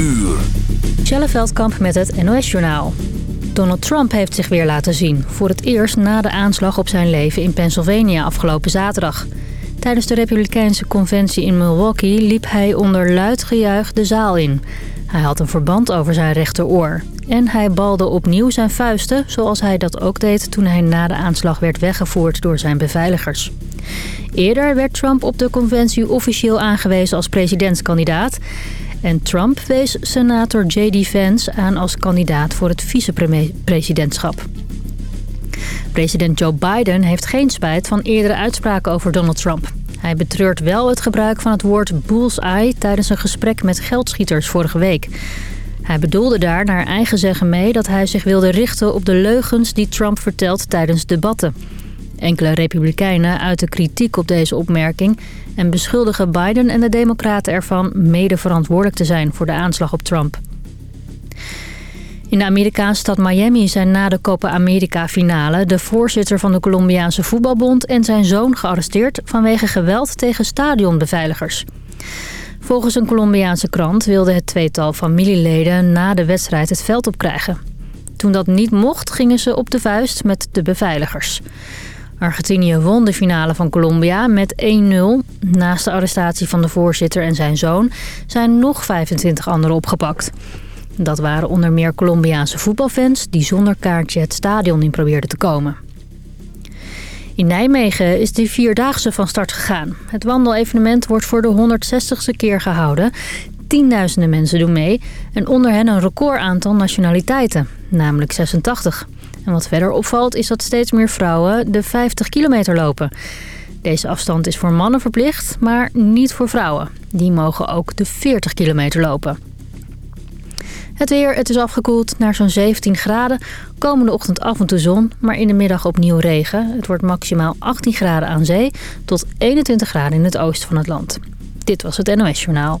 uur. Met het NOS-journaal. Donald Trump heeft zich weer laten zien. Voor het eerst na de aanslag op zijn leven in Pennsylvania afgelopen zaterdag. Tijdens de Republikeinse conventie in Milwaukee liep hij onder luid gejuich de zaal in. Hij had een verband over zijn rechteroor. En hij balde opnieuw zijn vuisten, zoals hij dat ook deed toen hij na de aanslag werd weggevoerd door zijn beveiligers. Eerder werd Trump op de conventie officieel aangewezen als presidentskandidaat. En Trump wees senator J.D. Vance aan als kandidaat voor het vicepresidentschap. President Joe Biden heeft geen spijt van eerdere uitspraken over Donald Trump. Hij betreurt wel het gebruik van het woord bullseye tijdens een gesprek met geldschieters vorige week. Hij bedoelde daar naar eigen zeggen mee dat hij zich wilde richten op de leugens die Trump vertelt tijdens debatten. Enkele republikeinen uiten kritiek op deze opmerking... en beschuldigen Biden en de democraten ervan mede verantwoordelijk te zijn voor de aanslag op Trump. In de Amerikaanse stad Miami zijn na de Copa America finale... de voorzitter van de Colombiaanse voetbalbond en zijn zoon gearresteerd... vanwege geweld tegen stadionbeveiligers. Volgens een Colombiaanse krant wilde het tweetal familieleden na de wedstrijd het veld opkrijgen. Toen dat niet mocht, gingen ze op de vuist met de beveiligers. Argentinië won de finale van Colombia met 1-0. Naast de arrestatie van de voorzitter en zijn zoon zijn nog 25 anderen opgepakt. Dat waren onder meer Colombiaanse voetbalfans die zonder kaartje het stadion in probeerden te komen. In Nijmegen is de Vierdaagse van start gegaan. Het wandelevenement wordt voor de 160ste keer gehouden. Tienduizenden mensen doen mee en onder hen een record aantal nationaliteiten, namelijk 86. En wat verder opvalt is dat steeds meer vrouwen de 50 kilometer lopen. Deze afstand is voor mannen verplicht, maar niet voor vrouwen. Die mogen ook de 40 kilometer lopen. Het weer, het is afgekoeld naar zo'n 17 graden. Komende ochtend af en toe zon, maar in de middag opnieuw regen. Het wordt maximaal 18 graden aan zee tot 21 graden in het oosten van het land. Dit was het NOS Journaal.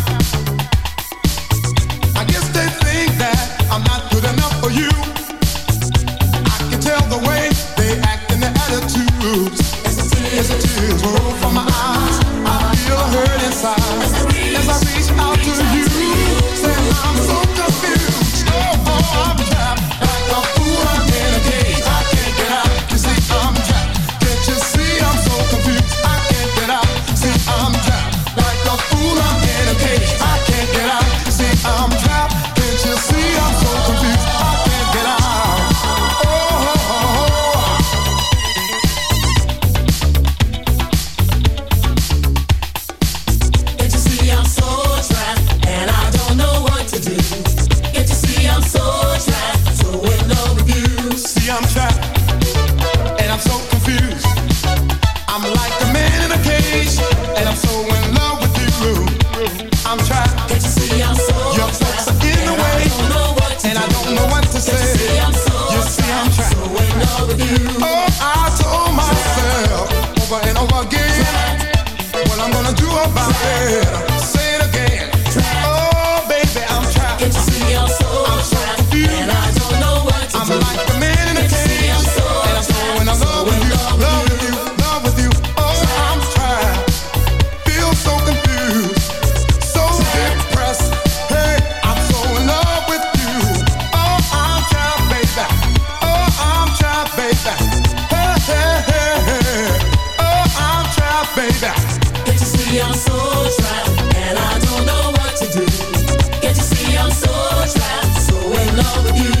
Can't you see I'm so trapped and I don't know what to do? Can't you see I'm so trapped, so in love with you?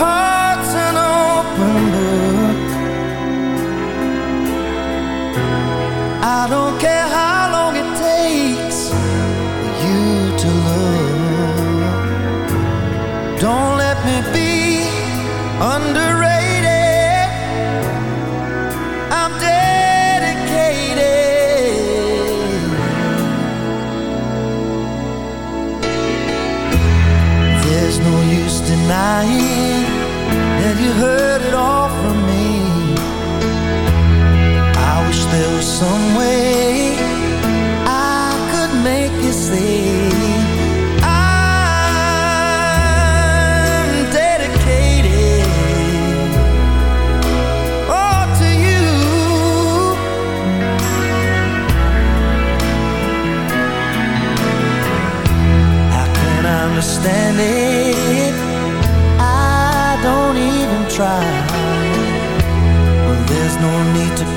heart's an open book. I don't care.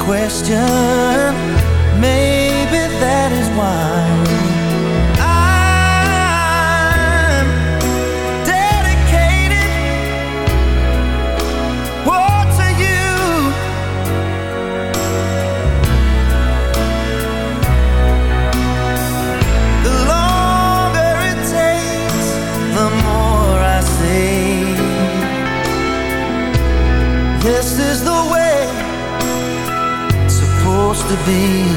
Question. Be.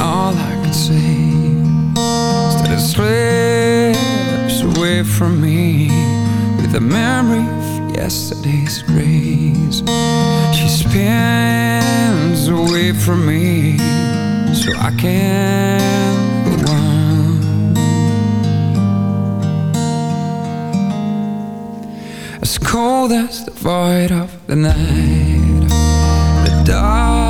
All I can say is that it slips away from me with the memory of yesterday's grace. She spins away from me so I can go on. As cold as the void of the night The dark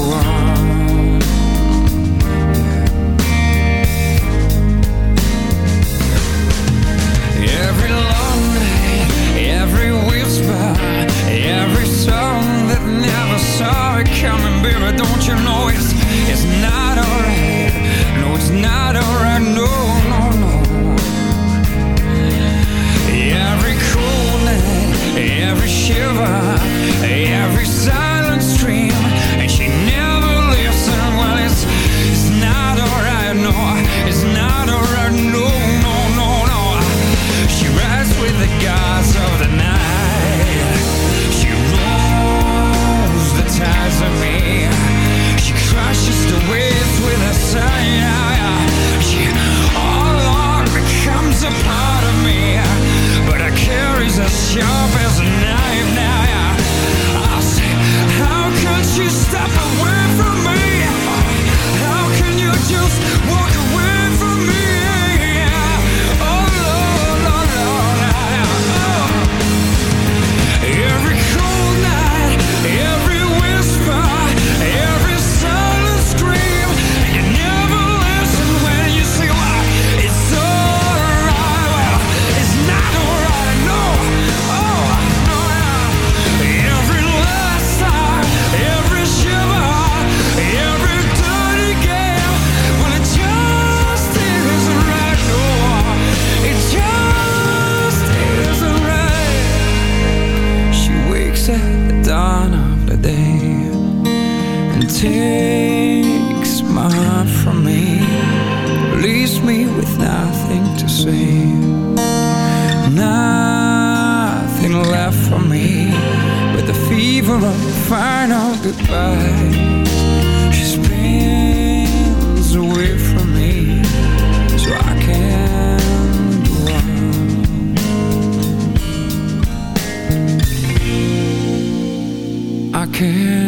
left for me With the fever of final goodbye. She spins away from me, so I can go on. I can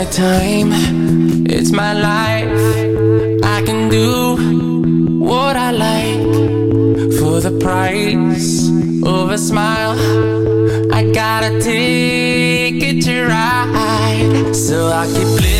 my time, it's my life. I can do what I like for the price of a smile. I gotta take it to ride, so I keep living.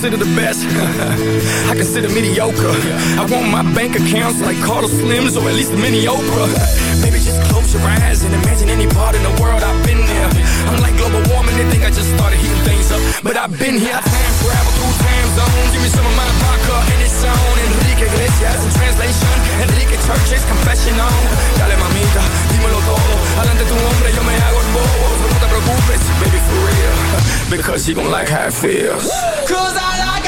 Consider the best. I consider mediocre. I want my bank accounts like Carlos Slims or at least a mini Oprah. Baby, just close your eyes and imagine any part in the world I've been there. I'm like global warming, they think I just started heating. But I've been here, time travel through time zones. Give me some of my vodka and it's on. Enrique Iglesias in translation. Enrique Church's confession on. Dale mamita, dímelo todo. Adelante tu hombre, yo me hago el bobo. No te preocupes, baby, for real. Because you gon' like how it feels. Cause I like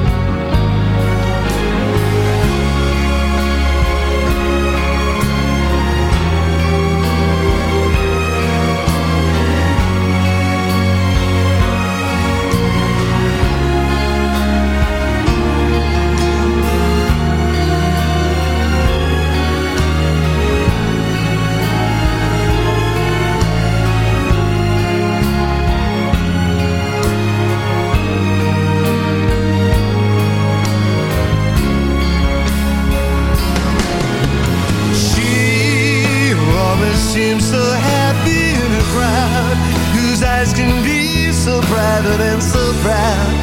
Eyes can be so private and so proud.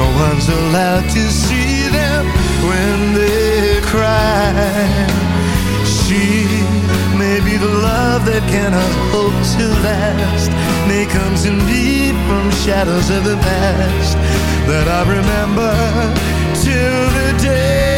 No one's allowed to see them when they cry. She may be the love that cannot hope to last. May comes indeed from shadows of the past that I remember till the day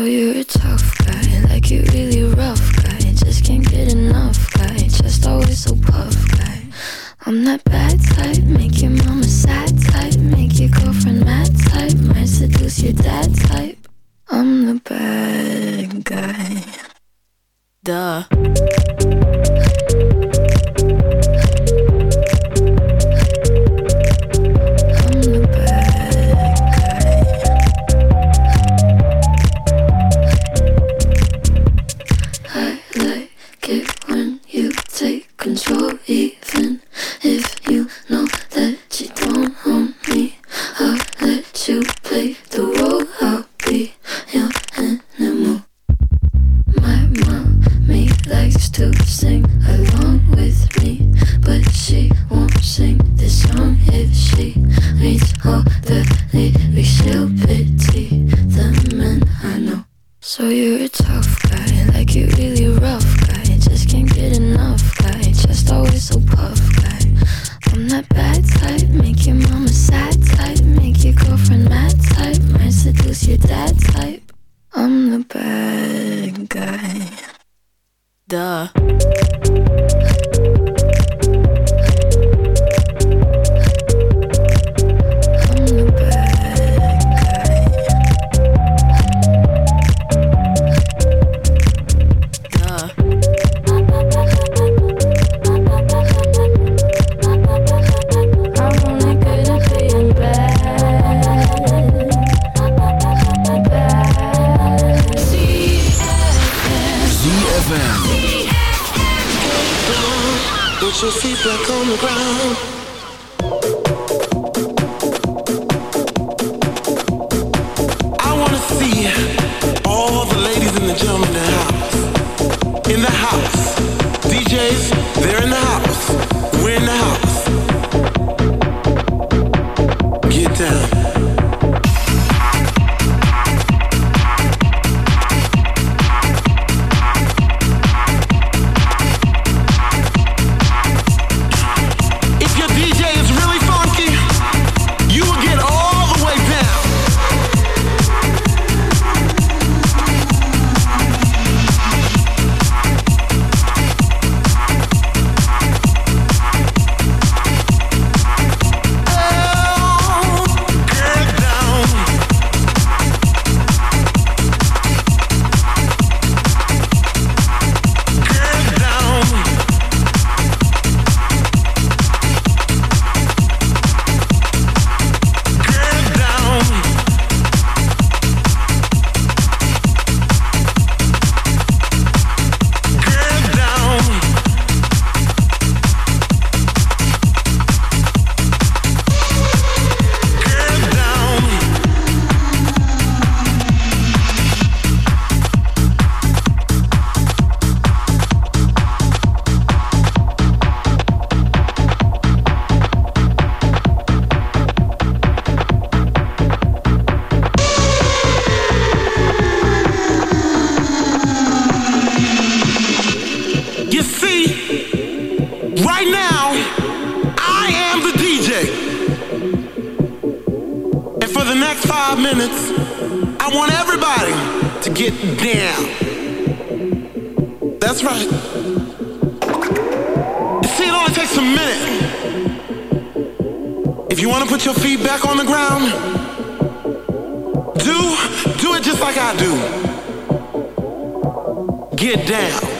So Your feet back on the ground. Now, I am the DJ. And for the next five minutes, I want everybody to get down. That's right. See, it only takes a minute. If you want to put your feet back on the ground, do, do it just like I do. Get down.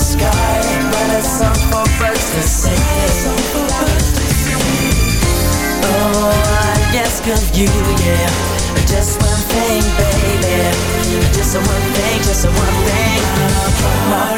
Sky. A song for birds to sing. Oh, I ask of you, yeah. Just one thing, baby. Just one thing, just one thing. My